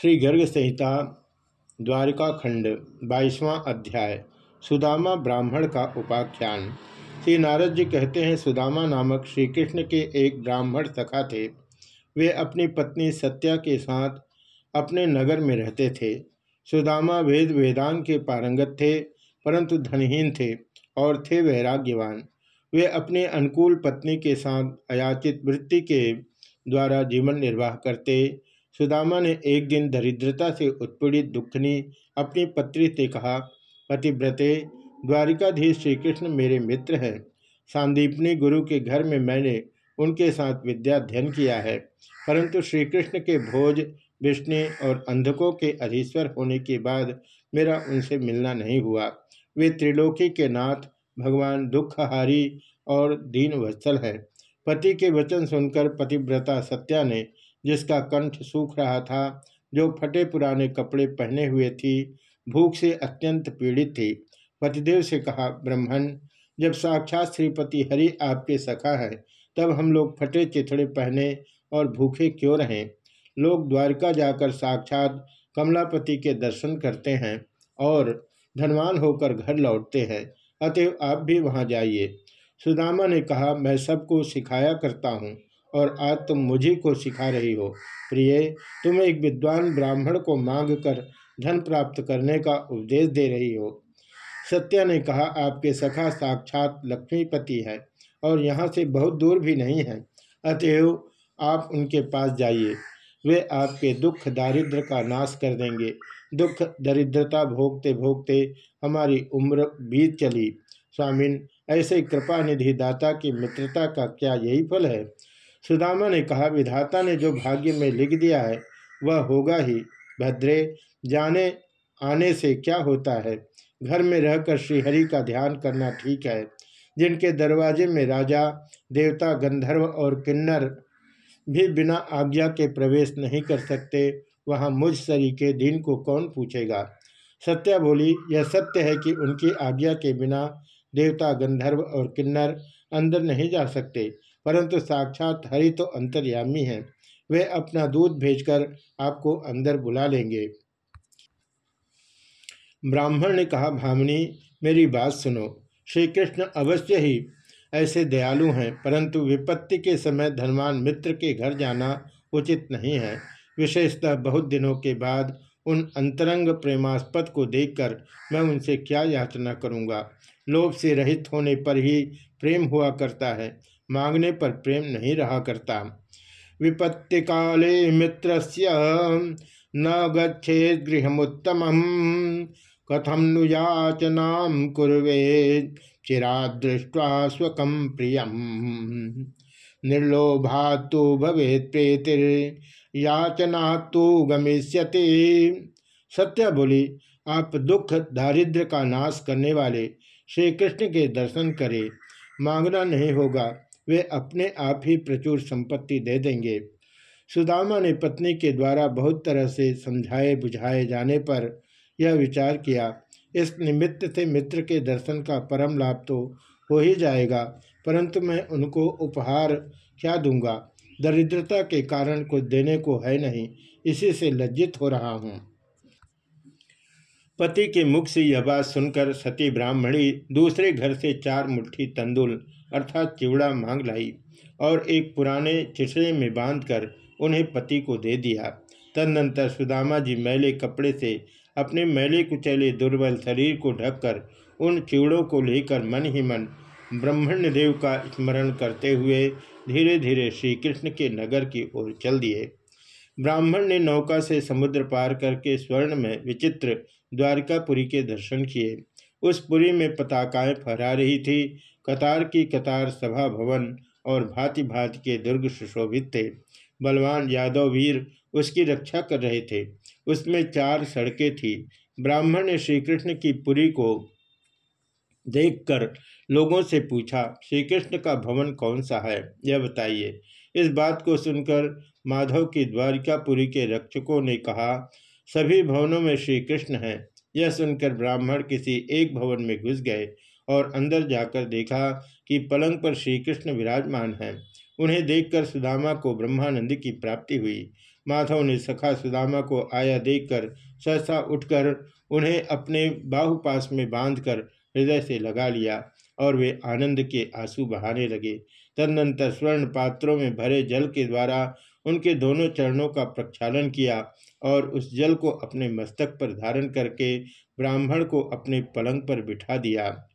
श्री गर्ग संहिता द्वारिका खंड बाईसवां अध्याय, सुदामा ब्राह्मण का उपाख्यान। श्री नारद जी कहते हैं, सुदामा नामक श्री कृष्ण के एक ब्राह्मण सखा थे। वे अपनी पत्नी सत्या के साथ अपने नगर में रहते थे। सुदामा वेद वेदांग के पारंगत थे, परंतु धनहीन थे और थे वैराग्यवान। वे अपने अनुकूल पत्नी के साथ अयाचित वृत्ति के द्वारा जीवन निर्वाह करते सुदामा ने एक दिन दरिद्रता से उत्पीड़ित दुखनी अपनी पत्री से कहा, पतिव्रते, द्वारिकाधीश श्री कृष्ण मेरे मित्र हैं। सांदीपनी गुरु के घर में मैंने उनके साथ विद्याध्ययन किया है, परंतु श्री कृष्ण के भोज, विष्णु और अंधकों के अधीश्वर होने के बाद मेरा उनसे मिलना नहीं हुआ। वे त्रिलोकी के नाथ, भगवान दुखहारी और दीन वत्सल है। पति के वचन सुनकर पतिव्रता सत्या ने जिसका कंठ सूख रहा था, जो फटे पुराने कपड़े पहने हुए थी, भूख से अत्यंत पीड़ित थी। पतिदेव से कहा ब्रह्मण जब साक्षात श्रीपति हरि आपके सखा है, तब हम लोग फटे चिथड़े पहने और भूखे क्यों रहें? लोग द्वारका जाकर साक्षात कमलापति के दर्शन करते हैं और धनवान होकर घर लौटते हैं। अतएव आप भी वहाँ जाइए। सुदामा ने कहा, मैं सबको सिखाया करता हूँ। और आज तुम मुझे को सिखा रही हो। प्रिय, तुम एक विद्वान ब्राह्मण को मांग कर धन प्राप्त करने का उपदेश दे रही हो। सत्या ने कहा, आपके सखा साक्षात लक्ष्मीपति है और यहाँ से बहुत दूर भी नहीं है। अतएव आप उनके पास जाइए। वे आपके दुख दारिद्र का नाश कर देंगे। दुख, दरिद्रता भोगते भोगते हमारी उम्र बीत चली। स्वामिन, ऐसे कृपा निधि दाता की मित्रता का क्या यही फल है? सुदामा ने कहा, विधाता ने जो भाग्य में लिख दिया है, वह होगा ही। भद्रे, जाने, आने से क्या होता है? घर में रहकर श्रीहरि का ध्यान करना ठीक है। जिनके दरवाजे में राजा, देवता, गंधर्व और किन्नर भी बिना आज्ञा के प्रवेश नहीं कर सकते, वहाँ मुझ सरी के दिन को कौन पूछेगा? सत्या बोली, यह सत्य है कि उनकी आज्ञा के बिना देवता, गंधर्व और किन्नर अंदर नहीं जा सकते। परंतु साक्षात हरि तो अंतर्यामी हैं। वे अपना दूध भेजकर आपको अंदर बुला लेंगे। ब्राह्मण ने कहा, भामनी, मेरी बात सुनो। श्री कृष्ण अवश्य ही ऐसे दयालु हैं, परंतु विपत्ति के समय धनवान मित्र के घर जाना उचित नहीं है। विशेषतः बहुत दिनों के बाद उन अंतरंग प्रेमास्पद को देखकर मैं उनसे क्या याचना करूँगा? लोभ से रहित होने पर ही प्रेम हुआ करता है। मांगने पर प्रेम नहीं रहा करता। विपत्ति काले मित्र न गच्छे गृहमुत्तम कथम नुयाचना कुर्वे चिरादृष्ट्वा स्वकम प्रियम। निर्लोभा तो भवेत प्रेतिर याचना तो गमिष्यति। सत्य बोली, आप दुख दारिद्र का नाश करने वाले श्री कृष्ण के दर्शन करें। मांगना नहीं होगा। वे अपने आप ही प्रचुर संपत्ति दे देंगे। सुदामा ने पत्नी के द्वारा बहुत तरह से समझाए बुझाए जाने पर यह विचार किया, इस निमित्त से मित्र के दर्शन का परम लाभ तो हो ही जाएगा, परंतु मैं उनको उपहार क्या दूँगा? दरिद्रता के कारण कुछ देने को है नहीं, इसी से लज्जित हो रहा हूँ। पति के मुख से यह बात सुनकर सती ब्राह्मणी दूसरे घर से चार मुट्ठी तंदुल अर्थात चिवड़ा मांग लाई और एक पुराने चिसड़े में बांधकर उन्हें पति को दे दिया। तदनंतर सुदामा जी मैले कपड़े से अपने मैले कुचैले दुर्बल शरीर को ढककर उन चिवड़ों को लेकर मन ही मन ब्रह्मण्य देव का स्मरण करते हुए धीरे धीरे श्री कृष्ण के नगर की ओर चल दिए। ब्राह्मण ने नौका से समुद्र पार करके स्वर्ण में विचित्र द्वारकापुरी के दर्शन किए। उस पुरी में पताकाएँ फहरा रही थी। कतार की कतार सभा भवन और भांति भांति के दुर्ग सुशोभित थे। बलवान यादव वीर उसकी रक्षा कर रहे थे। उसमें चार सड़कें थी। ब्राह्मण ने श्री कृष्ण की पुरी को देखकर लोगों से पूछा श्री कृष्ण का भवन कौन सा है? यह बताइए। इस बात को सुनकर माधव की द्वारिकापुरी के रक्षकों ने कहा सभी भवनों में श्री कृष्ण हैं। यह सुनकर ब्राह्मण किसी एक भवन में घुस गए और अंदर जाकर देखा कि पलंग पर श्री कृष्ण विराजमान हैं। उन्हें देखकर सुदामा को ब्रह्मानंद की प्राप्ति हुई। माधव ने सखा सुदामा को आया देखकर सहसा उठकर उन्हें अपने बाहुपास में बांधकर हृदय से लगा लिया और वे आनंद के आँसू बहाने लगे। तदनंतर स्वर्ण पात्रों में भरे जल के द्वारा उनके दोनों चरणों का प्रक्षालन किया और उस जल को अपने मस्तक पर धारण करके ब्राह्मण को अपने पलंग पर बिठा दिया।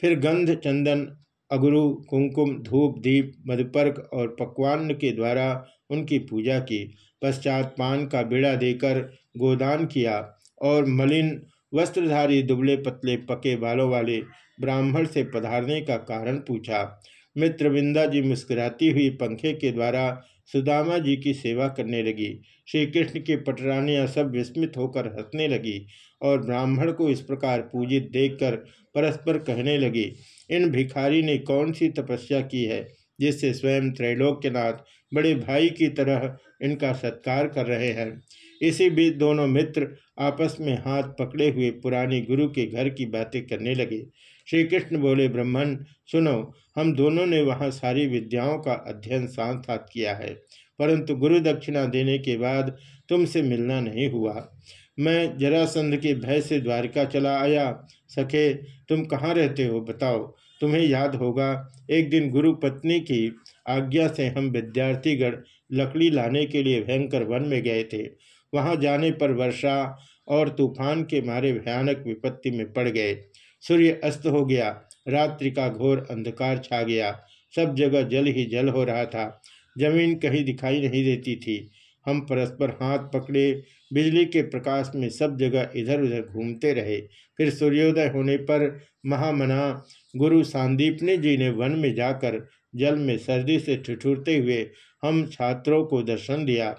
फिर गंध, चंदन, अगुरु कुंकुम धूप, दीप, मधुपर्क और पकवान के द्वारा उनकी पूजा की। पश्चात पान का बेड़ा देकर गोदान किया और मलिन, वस्त्रधारी, दुबले पतले, पके बालों वाले ब्राह्मण से पधारने का कारण पूछा। मित्र मित्रविंदा जी मुस्कुराती हुई पंखे के द्वारा सुदामा जी की सेवा करने लगी। श्री कृष्ण की पटरानियाँ सब विस्मित होकर हंसने लगी और ब्राह्मण को इस प्रकार पूजित देखकर परस्पर कहने लगी, इन भिखारी ने कौन सी तपस्या की है, जिससे स्वयं त्रैलोक्यनाथ बड़े भाई की तरह इनका सत्कार कर रहे हैं इसी बीच दोनों मित्र आपस में हाथ पकड़े हुए पुरानी गुरु के घर की बातें करने लगे। श्री कृष्ण बोले ब्रह्मण सुनो, हम दोनों ने वहाँ सारी विद्याओं का अध्ययन साथ साथ किया है, परंतु गुरु दक्षिणा देने के बाद तुमसे मिलना नहीं हुआ। मैं जरासंध के भय से द्वारिका चला आया। सखे, तुम कहाँ रहते हो, बताओ। तुम्हें याद होगा, एक दिन गुरु पत्नी की आज्ञा से हम विद्यार्थीगण लकड़ी लाने के लिए भयंकर वन में गए थे। वहाँ जाने पर वर्षा और तूफ़ान के मारे भयानक विपत्ति में पड़ गए। सूर्य अस्त हो गया, रात्रि का घोर अंधकार छा गया, सब जगह जल ही जल हो रहा था। ज़मीन कहीं दिखाई नहीं देती थी। हम परस्पर हाथ पकड़े, बिजली के प्रकाश में सब जगह इधर उधर घूमते रहे। फिर सूर्योदय होने पर महामना गुरु सांदीपनी जी ने वन में जाकर जल में सर्दी से ठिठुरते हुए हम छात्रों को दर्शन दिया।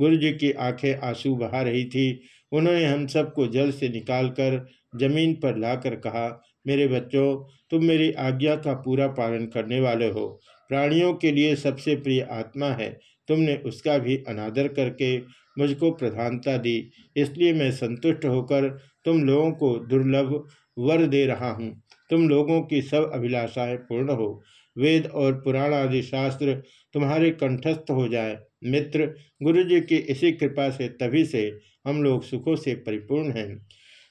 गुरु जी की आँखें आँसू बहा रही थी। उन्होंने हम सबको जल से निकालकर ज़मीन पर लाकर कहा, मेरे बच्चों, तुम मेरी आज्ञा का पूरा पालन करने वाले हो। प्राणियों के लिए सबसे प्रिय आत्मा है। तुमने उसका भी अनादर करके मुझको प्रधानता दी। इसलिए मैं संतुष्ट होकर तुम लोगों को दुर्लभ वर दे रहा हूँ। तुम लोगों की सब अभिलाषाएँ पूर्ण हो। वेद और पुराण आदि शास्त्र तुम्हारे कंठस्थ हो जाए। मित्र गुरु जी की इसी कृपा से तभी से हम लोग सुखों से परिपूर्ण हैं।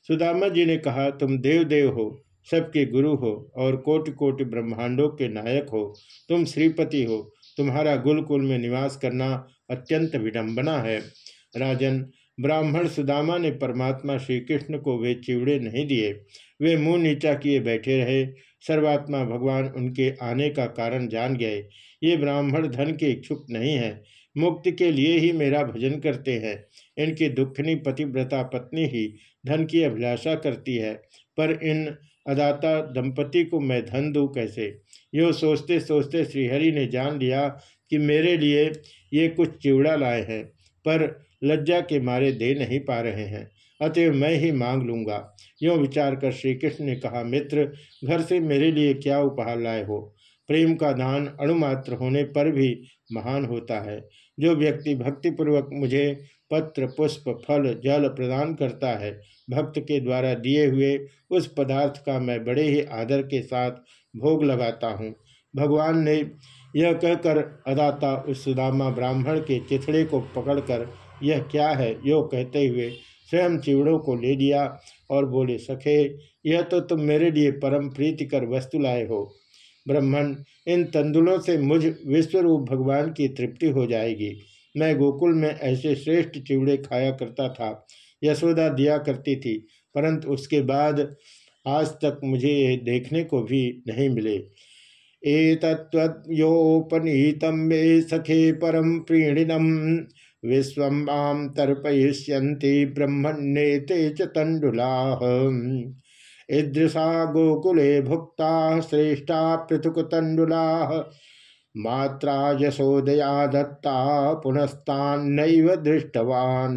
सुदामा जी ने कहा, तुम देव देव हो, सबके गुरु हो और कोटि कोटि ब्रह्मांडों के नायक हो। तुम श्रीपति हो, तुम्हारा गुलकुल में निवास करना अत्यंत विडंबना है। राजन, ब्राह्मण सुदामा ने परमात्मा श्री कृष्ण को वे चिवड़े नहीं दिए। वे मुँह नीचा किए बैठे रहे। सर्वात्मा भगवान उनके आने का कारण जान गए। ये ब्राह्मण धन के इच्छुक नहीं है। मुक्ति के लिए ही मेरा भजन करते हैं। इनकी दुखनी पतिव्रता पत्नी ही धन की अभिलाषा करती है, पर इन अदाता दंपति को मैं धन दूँ कैसे? यो सोचते सोचते श्रीहरि ने जान लिया कि मेरे लिए ये कुछ चिवड़ा लाए हैं, पर लज्जा के मारे दे नहीं पा रहे हैं। अतएव मैं ही मांग लूँगा। यो विचार कर श्री कृष्ण ने कहा, मित्र, घर से मेरे लिए क्या उपहार लाए हो? प्रेम का दान अणुमात्र होने पर भी महान होता है। जो व्यक्ति भक्तिपूर्वक मुझे पत्र, पुष्प, फल, जल प्रदान करता है, भक्त के द्वारा दिए हुए उस पदार्थ का मैं बड़े ही आदर के साथ भोग लगाता हूँ। भगवान ने यह कहकर अदाता उस सुदामा ब्राह्मण के चिथड़े को पकड़कर, यह क्या है? यो कहते हुए स्वयं चिवड़ों को ले लिया और बोले, सखे, यह तो तुम मेरे लिए परम प्रीतिकर वस्तु लाए हो। ब्रह्मण इन तंदुलों से मुझ विश्वरूप भगवान की तृप्ति हो जाएगी। मैं गोकुल में ऐसे श्रेष्ठ चिवड़े खाया करता था, यशोदा दिया करती थी, परंतु उसके बाद आज तक मुझे देखने को भी नहीं मिले। ए एतत्वयोपनीतम मे सखे परम प्रीणिनम विश्व माम तर्पयिष्यन्ति ब्रह्मण्ये ते च तंडुला ईदृशा गोकुले भुक्ता श्रेष्ठा पृथुक तंडुला मात्रा यशोदया दत्ता पुनस्तान दृष्टवान।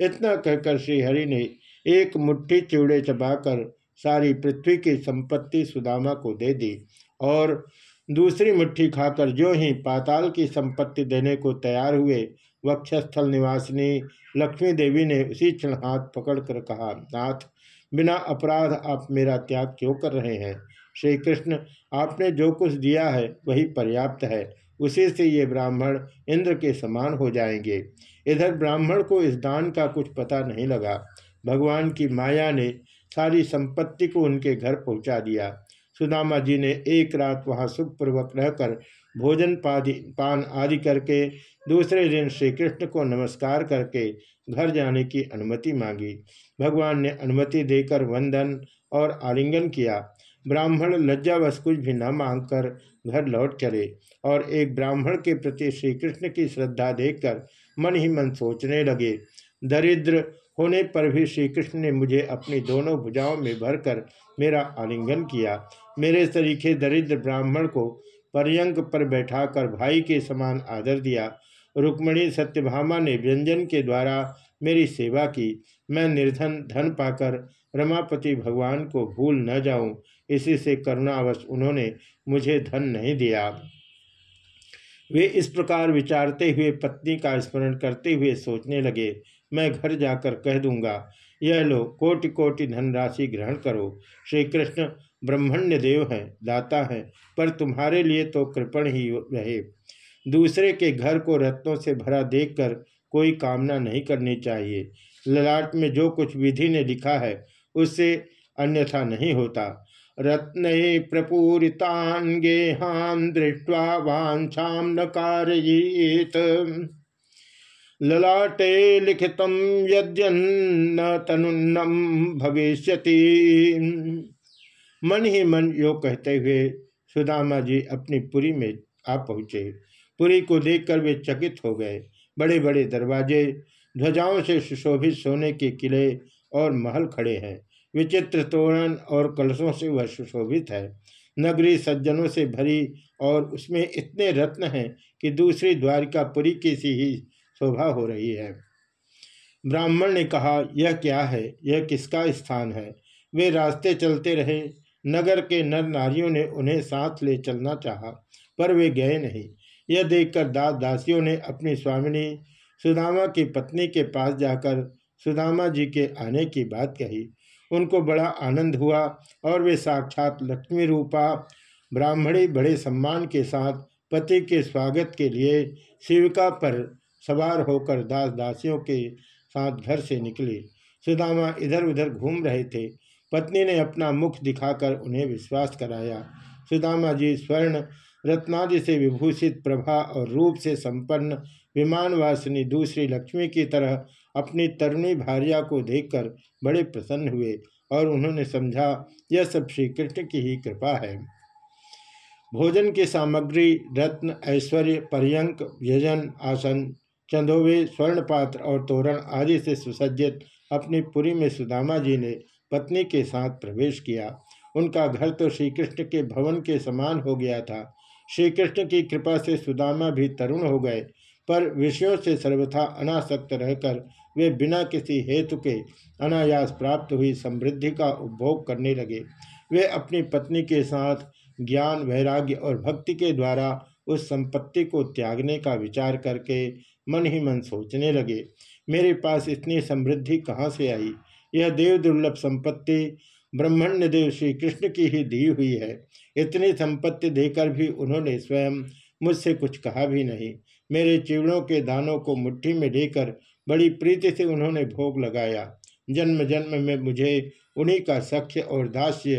इतना कहकर श्रीहरि ने एक मुट्ठी चिवड़े चबाकर सारी पृथ्वी की संपत्ति सुदामा को दे दी और दूसरी मुट्ठी खाकर जो ही पाताल की संपत्ति देने को तैयार हुए, वक्षस्थल निवासिनी लक्ष्मी देवी ने उसी क्षण हाथ पकड़कर कहा, नाथ बिना अपराध आप मेरा त्याग क्यों कर रहे हैं? श्री कृष्ण आपने जो कुछ दिया है, वही पर्याप्त है। उसी से ये ब्राह्मण इंद्र के समान हो जाएँगे। इधर ब्राह्मण को इस दान का कुछ पता नहीं लगा। भगवान की माया ने सारी संपत्ति को उनके घर पहुँचा दिया। सुदामा जी ने एक रात वहाँ सुखपूर्वक रहकर भोजन पादि, पान आदि करके दूसरे दिन श्री कृष्ण को नमस्कार करके घर जाने की अनुमति मांगी। भगवान ने अनुमति देकर वंदन और आलिंगन किया। ब्राह्मण लज्जावश कुछ भी न मांगकर घर लौट चले और एक ब्राह्मण के प्रति श्री कृष्ण की श्रद्धा देखकर मन ही मन सोचने लगे। दरिद्र होने पर भी श्री कृष्ण ने मुझे अपनी दोनों भुजाओं में भरकर मेरा आलिंगन किया। मेरे तरीके दरिद्र ब्राह्मण को पर्यंक पर बैठाकर भाई के समान आदर दिया। रुक्मणी सत्यभामा ने व्यंजन के द्वारा मेरी सेवा की। मैं निर्धन धन पाकर रमापति भगवान को भूल न जाऊँ, इसी से करुणावश उन्होंने मुझे धन नहीं दिया। वे इस प्रकार विचारते हुए पत्नी का स्मरण करते हुए सोचने लगे, मैं घर जाकर कह दूँगा, यह लो कोटि कोटि धनराशि ग्रहण करो। श्री कृष्ण ब्रह्मण्य देव हैं, दाता हैं, पर तुम्हारे लिए तो कृपण ही रहे। दूसरे के घर को रत्नों से भरा देखकर कोई कामना नहीं करनी चाहिए। ललाट में जो कुछ विधि ने लिखा है उससे अन्यथा नहीं होता। रत्न प्रपूरितान गेहान दृष्टवा वाछा न ललाटे लिखित यद्यन्न तनुन्नम भविष्यति। मन ही मन यो कहते हुए सुदामा जी अपनी पुरी में आ पहुँचे। पुरी को देखकर वे चकित हो गए। बड़े बड़े दरवाजे, ध्वजाओं से सुशोभित सोने के किले और महल खड़े हैं। विचित्र तोरण और कलशों से वह सुशोभित है। नगरी सज्जनों से भरी और उसमें इतने रत्न हैं कि दूसरी द्वारिकापुरी की सी ही शोभा हो रही है। ब्राह्मण ने कहा, यह क्या है? यह किसका स्थान है? वे रास्ते चलते रहे। नगर के नर नारियों ने उन्हें साथ ले चलना चाहा, पर वे गए नहीं। यह देखकर दास दासियों ने अपनी स्वामिनी सुदामा की पत्नी के पास जाकर सुदामा जी के आने की बात कही। उनको बड़ा आनंद हुआ और वे साक्षात लक्ष्मी रूपा, ब्राह्मणी बड़े सम्मान के साथ पति के स्वागत के लिए शिविका पर सवार होकर दास दासियों के साथ घर से निकले। सुदामा इधर उधर घूम रहे थे। पत्नी ने अपना मुख दिखाकर उन्हें विश्वास कराया। सुदामा जी स्वर्ण रत्नादि से विभूषित प्रभा और रूप से संपन्न विमानवासिनी दूसरी लक्ष्मी की तरह अपनी तरुणी भार्या को देखकर बड़े प्रसन्न हुए और उन्होंने समझा, यह सब श्री कृष्ण की ही कृपा है। भोजन की सामग्री, रत्न, ऐश्वर्य, पर्यंक, व्यजन, आसन, चंदोवे स्वर्ण पात्र और तोरण आदि से सुसज्जित अपनी पुरी में सुदामा जी ने पत्नी के साथ प्रवेश किया। उनका घर तो श्री कृष्ण के भवन के समान हो गया था। श्री कृष्ण की कृपा से सुदामा भी तरुण हो गए, पर विषयों से सर्वथा अनासक्त रहकर वे बिना किसी हेतु के अनायास प्राप्त हुई समृद्धि का उपभोग करने लगे। वे अपनी पत्नी के साथ ज्ञान, वैराग्य और भक्ति के द्वारा उस संपत्ति को त्यागने का विचार करके मन ही मन सोचने लगे। मेरे पास इतनी समृद्धि कहाँ से आई? यह देव दुर्लभ संपत्ति ब्रह्मण्य देव श्री कृष्ण की ही दी हुई है। इतनी संपत्ति देकर भी उन्होंने स्वयं मुझसे कुछ कहा भी नहीं। मेरे चिवड़ों के दानों को मुट्ठी में लेकर बड़ी प्रीति से उन्होंने भोग लगाया। जन्म जन्म में मुझे उन्हीं का सख्य और दास्य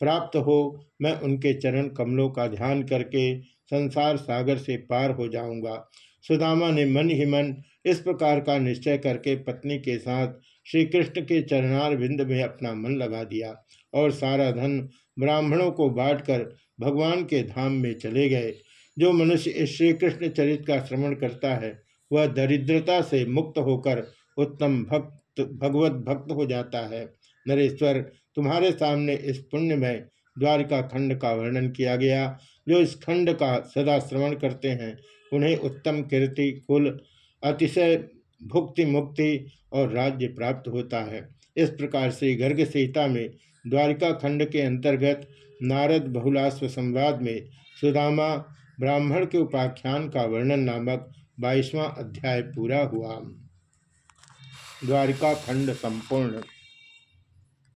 प्राप्त हो, मैं उनके चरण कमलों का ध्यान करके संसार सागर से पार हो जाऊँगा। सुदामा ने मन ही मन इस प्रकार का निश्चय करके पत्नी के साथ श्री कृष्ण के चरणार बिंद में अपना मन लगा दिया और सारा धन ब्राह्मणों को बांटकर भगवान के धाम में चले गए। जो मनुष्य इस श्री कृष्ण चरित का श्रवण करता है, वह दरिद्रता से मुक्त होकर उत्तम भक्त, भगवत भक्त हो जाता है। नरेश्वर, तुम्हारे सामने इस पुण्य में द्वारिका खंड का वर्णन किया गया। जो इस खंड का सदा श्रवण करते हैं, उन्हें उत्तम कीर्ति, कुल, अतिशय भुक्ति मुक्ति और राज्य प्राप्त होता है। इस प्रकार से गर्ग सीता में द्वारिका खंड के अंतर्गत नारद बहुलाश्व संवाद में सुदामा ब्राह्मण के उपाख्यान का वर्णन नामक बाईसवां अध्याय पूरा हुआ। द्वारिका खंड संपूर्ण